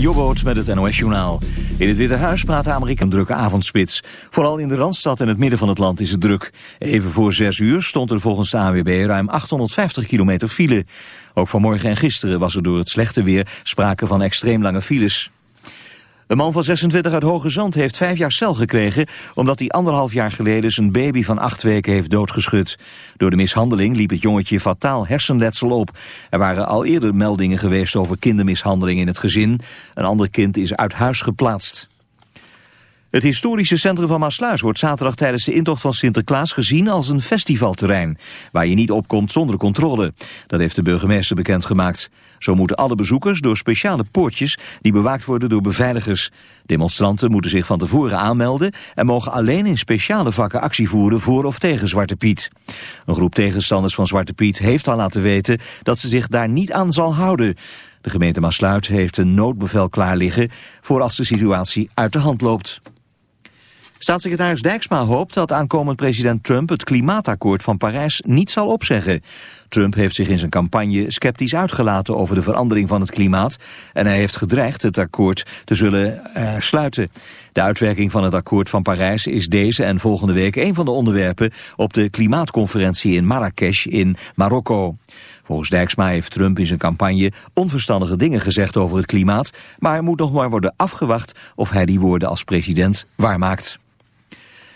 Jobboot met het NOS Journaal. In het Witte Huis praat Amerika een drukke avondspits. Vooral in de Randstad en het midden van het land is het druk. Even voor zes uur stond er volgens de AWB ruim 850 kilometer file. Ook vanmorgen en gisteren was er door het slechte weer sprake van extreem lange files. Een man van 26 uit Hoge Zand heeft vijf jaar cel gekregen... omdat hij anderhalf jaar geleden zijn baby van acht weken heeft doodgeschud. Door de mishandeling liep het jongetje fataal hersenletsel op. Er waren al eerder meldingen geweest over kindermishandeling in het gezin. Een ander kind is uit huis geplaatst. Het historische centrum van Maasluis wordt zaterdag tijdens de intocht van Sinterklaas gezien als een festivalterrein, waar je niet opkomt zonder controle. Dat heeft de burgemeester bekendgemaakt. Zo moeten alle bezoekers door speciale poortjes die bewaakt worden door beveiligers. Demonstranten moeten zich van tevoren aanmelden en mogen alleen in speciale vakken actie voeren voor of tegen Zwarte Piet. Een groep tegenstanders van Zwarte Piet heeft al laten weten dat ze zich daar niet aan zal houden. De gemeente Maasluis heeft een noodbevel klaar liggen voor als de situatie uit de hand loopt. Staatssecretaris Dijksma hoopt dat aankomend president Trump het klimaatakkoord van Parijs niet zal opzeggen. Trump heeft zich in zijn campagne sceptisch uitgelaten over de verandering van het klimaat en hij heeft gedreigd het akkoord te zullen uh, sluiten. De uitwerking van het akkoord van Parijs is deze en volgende week een van de onderwerpen op de klimaatconferentie in Marrakesh in Marokko. Volgens Dijksma heeft Trump in zijn campagne onverstandige dingen gezegd over het klimaat, maar er moet nog maar worden afgewacht of hij die woorden als president waarmaakt.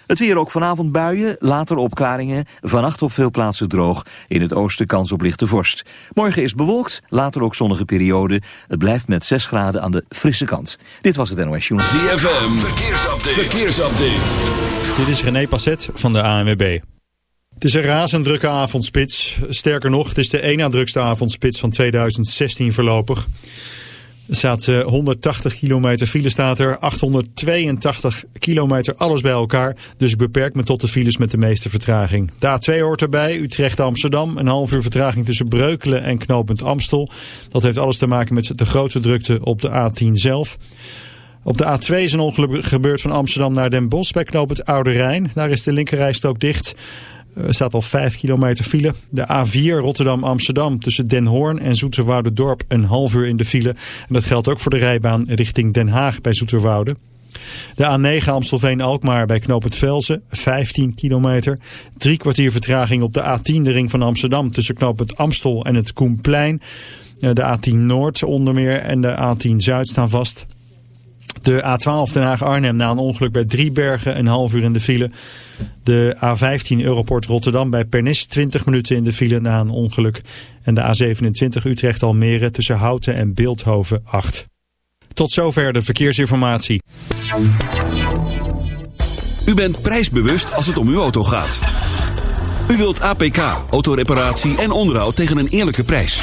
Het weer ook vanavond buien, later opklaringen, vannacht op veel plaatsen droog. In het oosten kans op lichte vorst. Morgen is bewolkt, later ook zonnige periode. Het blijft met 6 graden aan de frisse kant. Dit was het NOS Journal. ZFM, verkeersupdate. verkeersupdate. Dit is René Passet van de ANWB. Het is een razend drukke avondspits. Sterker nog, het is de één na drukste avondspits van 2016 voorlopig. Er staat 180 eh, kilometer file staat er, 882 kilometer alles bij elkaar. Dus ik beperk me tot de files met de meeste vertraging. De A2 hoort erbij, Utrecht-Amsterdam. Een half uur vertraging tussen Breukelen en knooppunt Amstel. Dat heeft alles te maken met de grote drukte op de A10 zelf. Op de A2 is een ongeluk gebeurd van Amsterdam naar Den Bosch bij knooppunt Oude Rijn. Daar is de linkerrijstrook dicht. Er staat al 5 kilometer file. De A4 Rotterdam-Amsterdam tussen Den Hoorn en Dorp een half uur in de file. En dat geldt ook voor de rijbaan richting Den Haag bij Zoeterwoude. De A9 Amstelveen-Alkmaar bij Knoop Velzen, 15 kilometer. Drie kwartier vertraging op de A10 de ring van Amsterdam tussen Knoop Amstel en het Koenplein. De A10 Noord onder meer en de A10 Zuid staan vast. De A12 Den Haag-Arnhem na een ongeluk bij Driebergen een half uur in de file. De A15 Europort Rotterdam bij Pernis 20 minuten in de file na een ongeluk. En de A27 Utrecht-Almere tussen Houten en Beeldhoven 8. Tot zover de verkeersinformatie. U bent prijsbewust als het om uw auto gaat. U wilt APK, autoreparatie en onderhoud tegen een eerlijke prijs.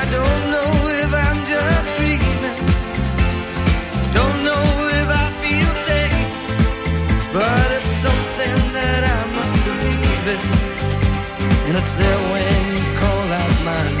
it's there when you call out my name.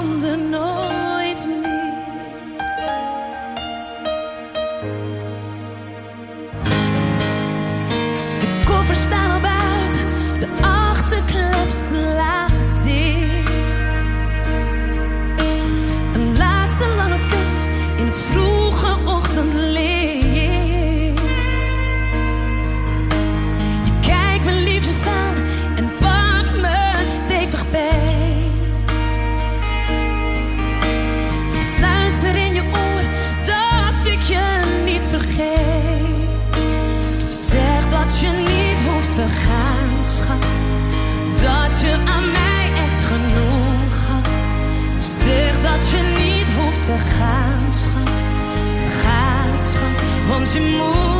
on the We gaan, schat. Ga, schat, want je moet.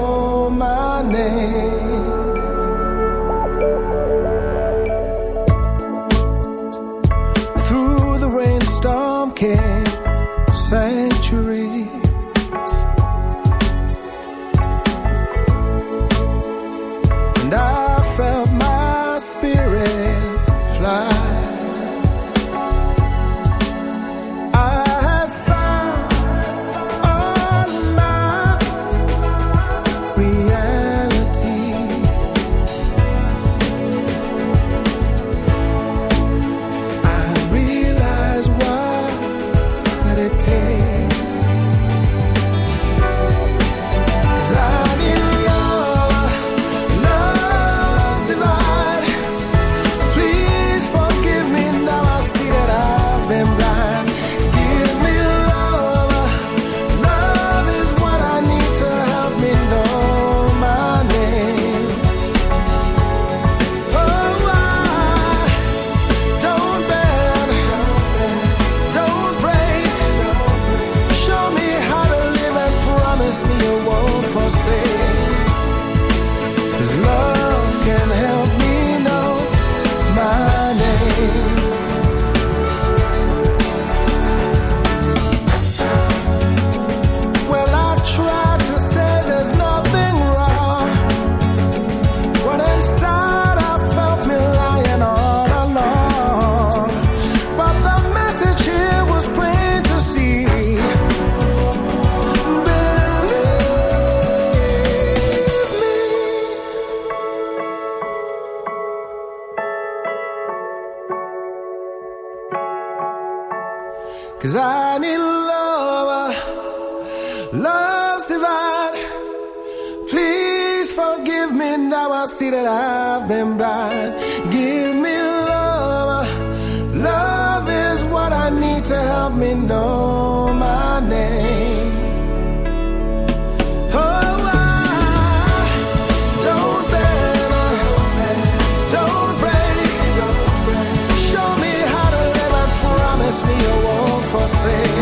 forsake.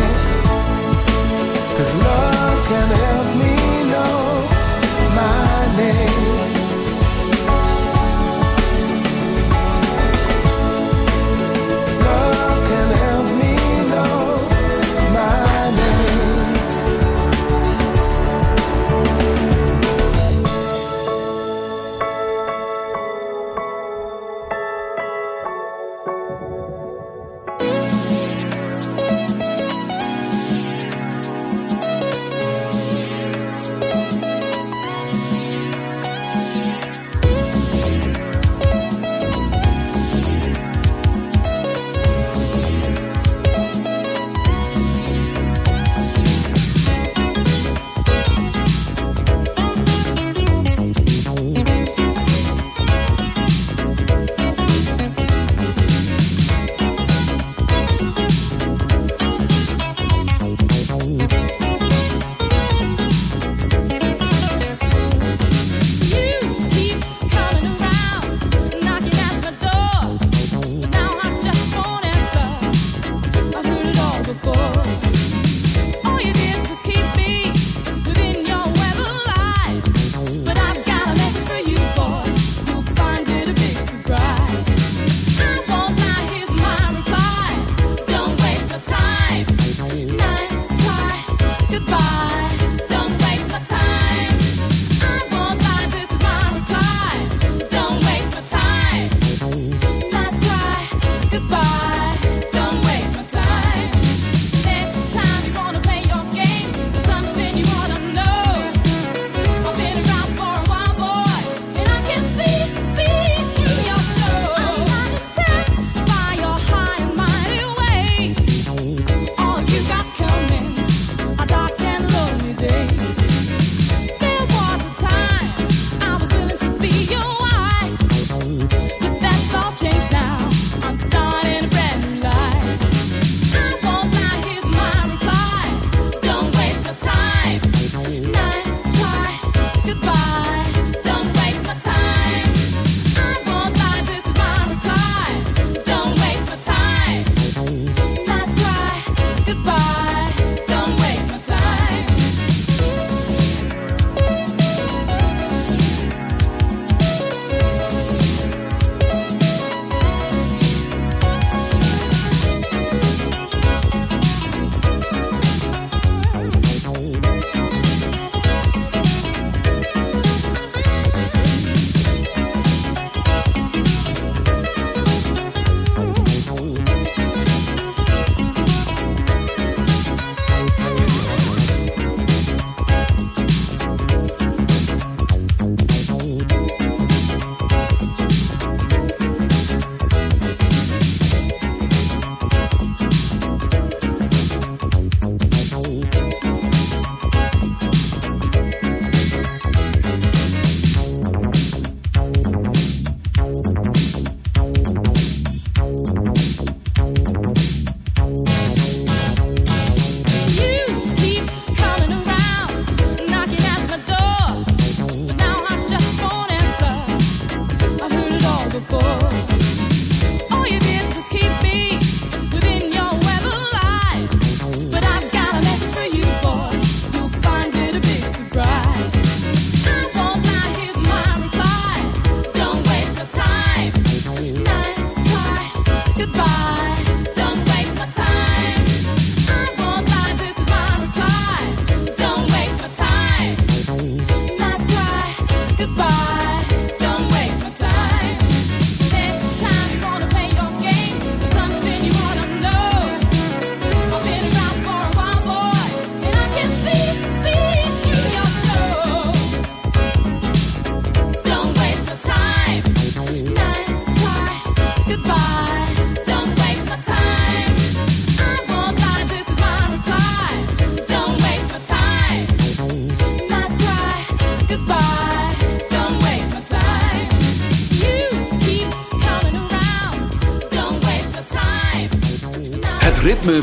Cause love can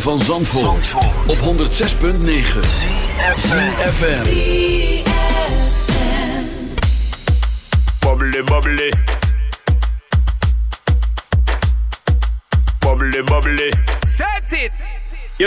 van Zandvoort, op 106.9 CFFM Bubbly, bubbly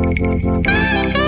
oh you.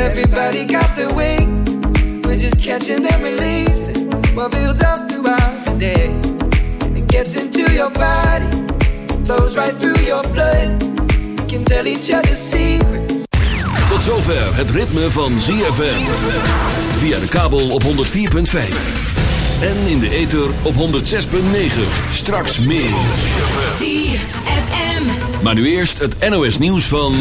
everybody got their way. We're just catching and releasing what builds up throughout the day. And it gets into your body, flows right through your blood. We can tell each other secrets. Tot zover het ritme van ZFM. Via de kabel op 104.5. En in de ether op 106.9. Straks meer. ZFM. Maar nu eerst het NOS nieuws van...